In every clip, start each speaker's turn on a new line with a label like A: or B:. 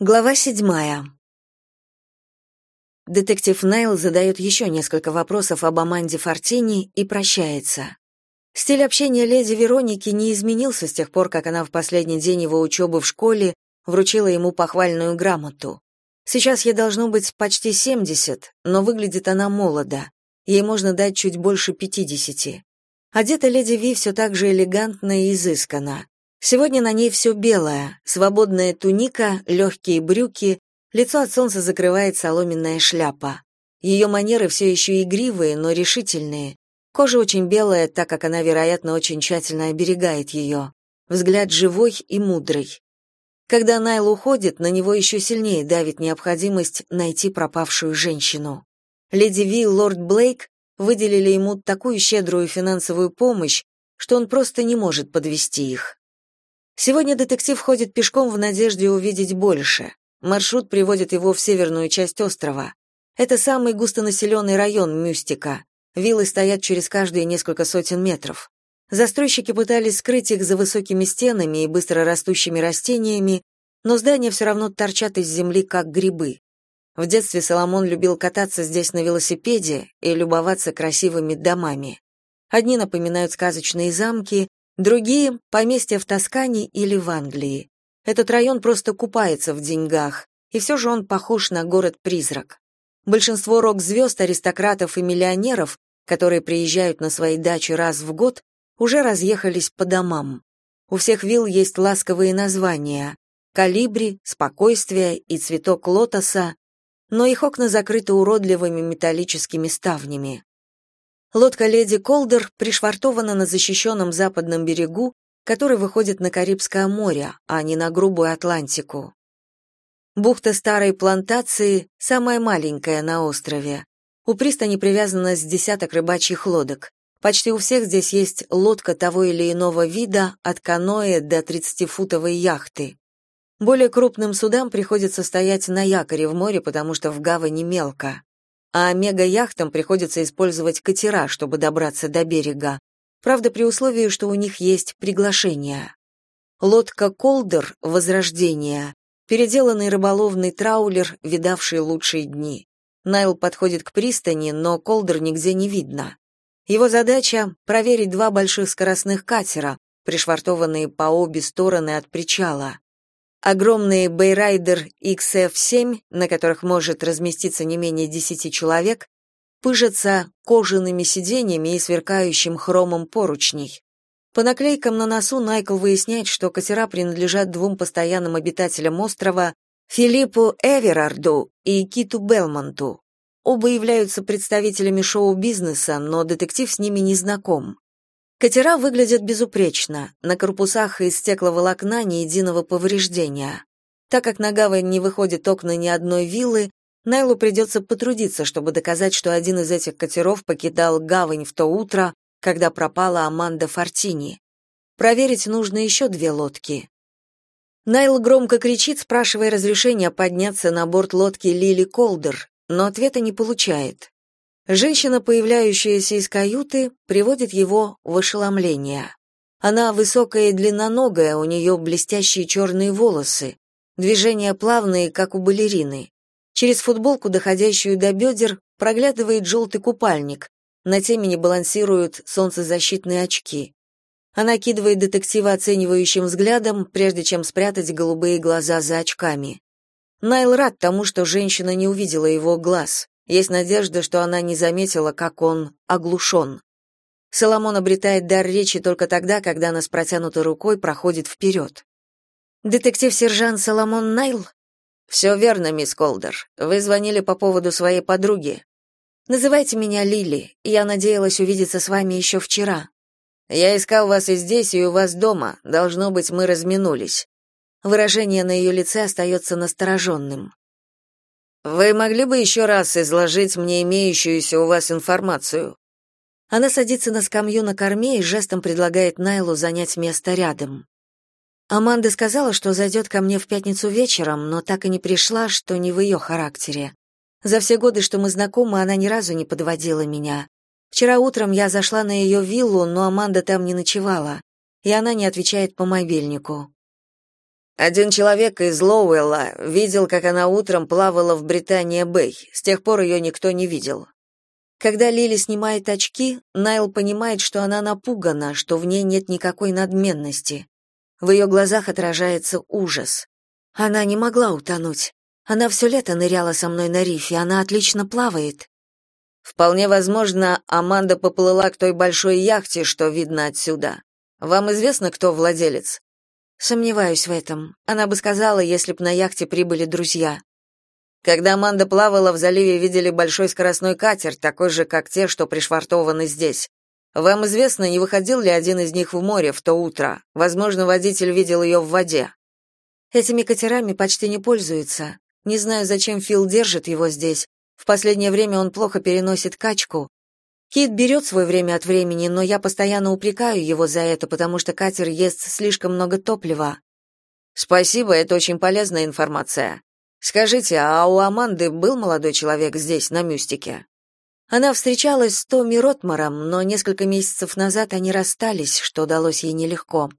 A: Глава седьмая. Детектив Найл задает еще несколько вопросов об Аманде Фортини и прощается. Стиль общения леди Вероники не изменился с тех пор, как она в последний день его учебы в школе вручила ему похвальную грамоту. Сейчас ей должно быть почти 70, но выглядит она молодо. Ей можно дать чуть больше 50. Одета леди Ви все так же элегантно и изысканно. Сегодня на ней все белое, свободная туника, легкие брюки, лицо от солнца закрывает соломенная шляпа. Ее манеры все еще игривые, но решительные. Кожа очень белая, так как она, вероятно, очень тщательно оберегает ее. Взгляд живой и мудрый. Когда Найл уходит, на него еще сильнее давит необходимость найти пропавшую женщину. Леди Ви и лорд Блейк выделили ему такую щедрую финансовую помощь, что он просто не может подвести их. Сегодня детектив ходит пешком в надежде увидеть больше. Маршрут приводит его в северную часть острова. Это самый густонаселенный район Мюстика. Виллы стоят через каждые несколько сотен метров. Застройщики пытались скрыть их за высокими стенами и быстро растущими растениями, но здания все равно торчат из земли, как грибы. В детстве Соломон любил кататься здесь на велосипеде и любоваться красивыми домами. Одни напоминают сказочные замки, Другие — поместья в Тоскане или в Англии. Этот район просто купается в деньгах, и все же он похож на город-призрак. Большинство рок-звезд, аристократов и миллионеров, которые приезжают на свои дачи раз в год, уже разъехались по домам. У всех вилл есть ласковые названия — «Калибри», «Спокойствие» и «Цветок лотоса», но их окна закрыты уродливыми металлическими ставнями. Лодка леди Колдер пришвартована на защищенном западном берегу, который выходит на Карибское море, а не на грубую Атлантику. Бухта старой плантации самая маленькая на острове. У пристани привязано с десяток рыбачьих лодок. Почти у всех здесь есть лодка того или иного вида, от каноэ до 30-футовой яхты. Более крупным судам приходится стоять на якоре в море, потому что в гавани мелко а мега-яхтам приходится использовать катера, чтобы добраться до берега. Правда, при условии, что у них есть приглашение. Лодка «Колдер» «Возрождение» — переделанный рыболовный траулер, видавший лучшие дни. Найл подходит к пристани, но Колдер нигде не видно. Его задача — проверить два больших скоростных катера, пришвартованные по обе стороны от причала. Огромные Бейрайдер XF-7, на которых может разместиться не менее 10 человек, пыжатся кожаными сиденьями и сверкающим хромом поручней. По наклейкам на носу Найкл выясняет, что катера принадлежат двум постоянным обитателям острова Филиппу Эверарду и Киту Белмонту. Оба являются представителями шоу-бизнеса, но детектив с ними не знаком. Катера выглядят безупречно, на корпусах из стекловолокна ни единого повреждения. Так как на гавань не выходит окна ни одной виллы, Найлу придется потрудиться, чтобы доказать, что один из этих катеров покидал гавань в то утро, когда пропала Аманда Фортини. Проверить нужно еще две лодки. Найл громко кричит, спрашивая разрешения подняться на борт лодки Лили Колдер, но ответа не получает. Женщина, появляющаяся из каюты, приводит его в ошеломление. Она высокая и длинноногая, у нее блестящие черные волосы, движения плавные, как у балерины. Через футболку, доходящую до бедер, проглядывает желтый купальник, на темени балансируют солнцезащитные очки. Она кидывает детектива оценивающим взглядом, прежде чем спрятать голубые глаза за очками. Найл рад тому, что женщина не увидела его глаз. Есть надежда, что она не заметила, как он оглушен. Соломон обретает дар речи только тогда, когда она с протянутой рукой проходит вперед. «Детектив-сержант Соломон Найл?» «Все верно, мисс Колдер. Вы звонили по поводу своей подруги». «Называйте меня Лили. Я надеялась увидеться с вами еще вчера». «Я искал вас и здесь, и у вас дома. Должно быть, мы разминулись». Выражение на ее лице остается настороженным. Вы могли бы еще раз изложить мне имеющуюся у вас информацию? Она садится на скамью на корме и жестом предлагает Найлу занять место рядом. Аманда сказала, что зайдет ко мне в пятницу вечером, но так и не пришла, что не в ее характере. За все годы, что мы знакомы, она ни разу не подводила меня. Вчера утром я зашла на ее виллу, но Аманда там не ночевала, и она не отвечает по мобильнику. Один человек из Лоуэлла видел, как она утром плавала в Британия-Бэй. С тех пор ее никто не видел. Когда Лили снимает очки, Найл понимает, что она напугана, что в ней нет никакой надменности. В ее глазах отражается ужас. Она не могла утонуть. Она все лето ныряла со мной на рифе, она отлично плавает. Вполне возможно, Аманда поплыла к той большой яхте, что видно отсюда. Вам известно, кто владелец? Сомневаюсь в этом. Она бы сказала, если б на яхте прибыли друзья. Когда Аманда плавала в заливе, видели большой скоростной катер, такой же, как те, что пришвартованы здесь. Вам известно, не выходил ли один из них в море в то утро? Возможно, водитель видел ее в воде. Этими катерами почти не пользуются. Не знаю, зачем Фил держит его здесь. В последнее время он плохо переносит качку. Кит берет свое время от времени, но я постоянно упрекаю его за это, потому что катер ест слишком много топлива. Спасибо, это очень полезная информация. Скажите, а у Аманды был молодой человек здесь, на Мюстике? Она встречалась с Томми Ротмаром, но несколько месяцев назад они расстались, что далось ей нелегко.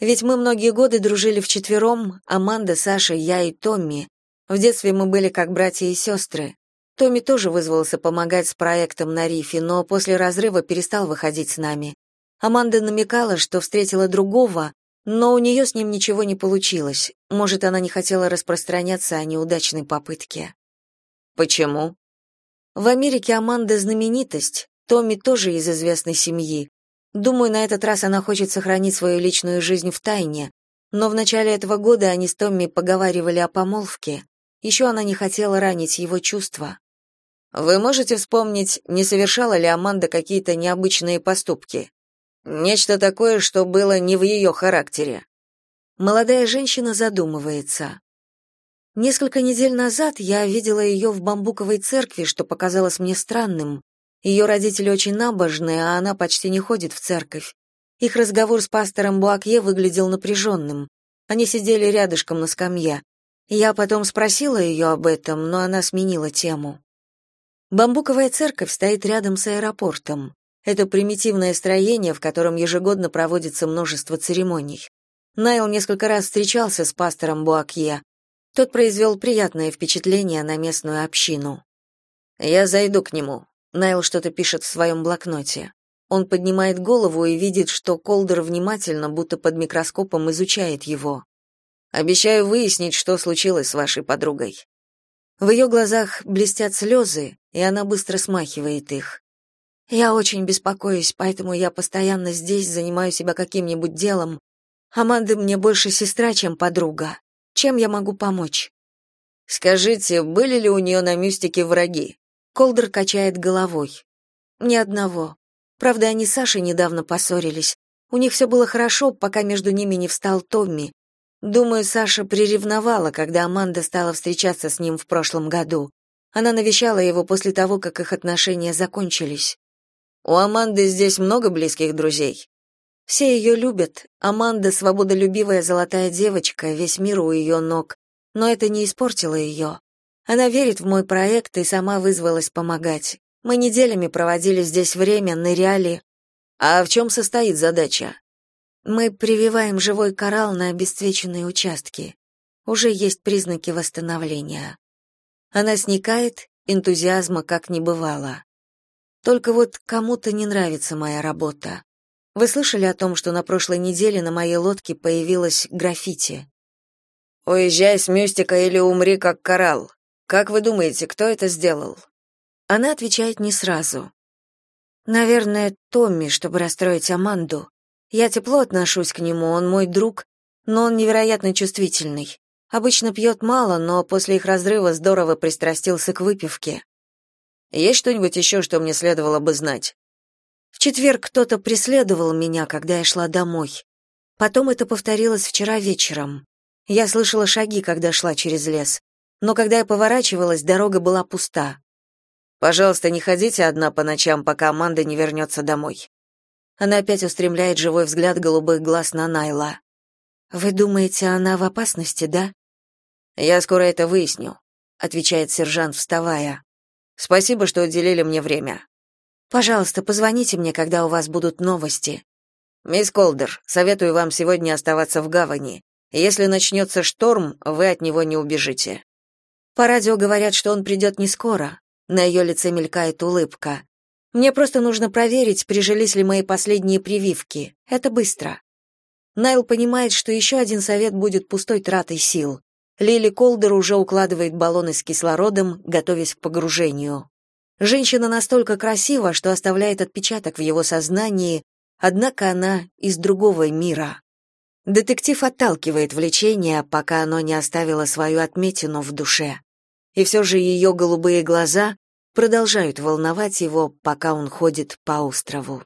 A: Ведь мы многие годы дружили вчетвером, Аманда, Саша, я и Томми. В детстве мы были как братья и сестры. Томми тоже вызвался помогать с проектом на рифе, но после разрыва перестал выходить с нами. Аманда намекала, что встретила другого, но у нее с ним ничего не получилось. Может, она не хотела распространяться о неудачной попытке. Почему? В Америке Аманда знаменитость, Томми тоже из известной семьи. Думаю, на этот раз она хочет сохранить свою личную жизнь в тайне. Но в начале этого года они с Томми поговаривали о помолвке. Еще она не хотела ранить его чувства. Вы можете вспомнить, не совершала ли Аманда какие-то необычные поступки? Нечто такое, что было не в ее характере. Молодая женщина задумывается. Несколько недель назад я видела ее в бамбуковой церкви, что показалось мне странным. Ее родители очень набожные, а она почти не ходит в церковь. Их разговор с пастором Буакье выглядел напряженным. Они сидели рядышком на скамье. Я потом спросила ее об этом, но она сменила тему. Бамбуковая церковь стоит рядом с аэропортом. Это примитивное строение, в котором ежегодно проводится множество церемоний. Найл несколько раз встречался с пастором Буакье. Тот произвел приятное впечатление на местную общину. «Я зайду к нему». Найл что-то пишет в своем блокноте. Он поднимает голову и видит, что Колдер внимательно, будто под микроскопом, изучает его. «Обещаю выяснить, что случилось с вашей подругой». В ее глазах блестят слезы, и она быстро смахивает их. Я очень беспокоюсь, поэтому я постоянно здесь, занимаю себя каким-нибудь делом. Аманда мне больше сестра, чем подруга. Чем я могу помочь? Скажите, были ли у нее на мюстике враги? Колдер качает головой. Ни одного. Правда, они с Сашей недавно поссорились. У них все было хорошо, пока между ними не встал Томми. Думаю, Саша приревновала, когда Аманда стала встречаться с ним в прошлом году. Она навещала его после того, как их отношения закончились. У Аманды здесь много близких друзей. Все ее любят. Аманда свободолюбивая золотая девочка, весь мир у ее ног. Но это не испортило ее. Она верит в мой проект и сама вызвалась помогать. Мы неделями проводили здесь время, ныряли. А в чем состоит задача? Мы прививаем живой коралл на обесцвеченные участки. Уже есть признаки восстановления. Она сникает, энтузиазма как не бывало. Только вот кому-то не нравится моя работа. Вы слышали о том, что на прошлой неделе на моей лодке появилось граффити? «Уезжай с Мюстика или умри, как коралл». Как вы думаете, кто это сделал? Она отвечает не сразу. Наверное, Томми, чтобы расстроить Аманду. Я тепло отношусь к нему, он мой друг, но он невероятно чувствительный. Обычно пьет мало, но после их разрыва здорово пристрастился к выпивке. Есть что-нибудь еще, что мне следовало бы знать? В четверг кто-то преследовал меня, когда я шла домой. Потом это повторилось вчера вечером. Я слышала шаги, когда шла через лес. Но когда я поворачивалась, дорога была пуста. Пожалуйста, не ходите одна по ночам, пока Аманда не вернется домой. Она опять устремляет живой взгляд голубых глаз на Найла. Вы думаете, она в опасности, да? Я скоро это выясню, отвечает сержант, вставая. Спасибо, что уделили мне время. Пожалуйста, позвоните мне, когда у вас будут новости. Мисс Колдер, советую вам сегодня оставаться в гавани. Если начнется шторм, вы от него не убежите. По радио говорят, что он придет не скоро. На ее лице мелькает улыбка. Мне просто нужно проверить, прижились ли мои последние прививки. Это быстро. Найл понимает, что еще один совет будет пустой тратой сил. Лили Колдер уже укладывает баллоны с кислородом, готовясь к погружению. Женщина настолько красива, что оставляет отпечаток в его сознании, однако она из другого мира. Детектив отталкивает влечение, пока оно не оставило свою отметину в душе. И все же ее голубые глаза продолжают волновать его, пока он ходит по острову.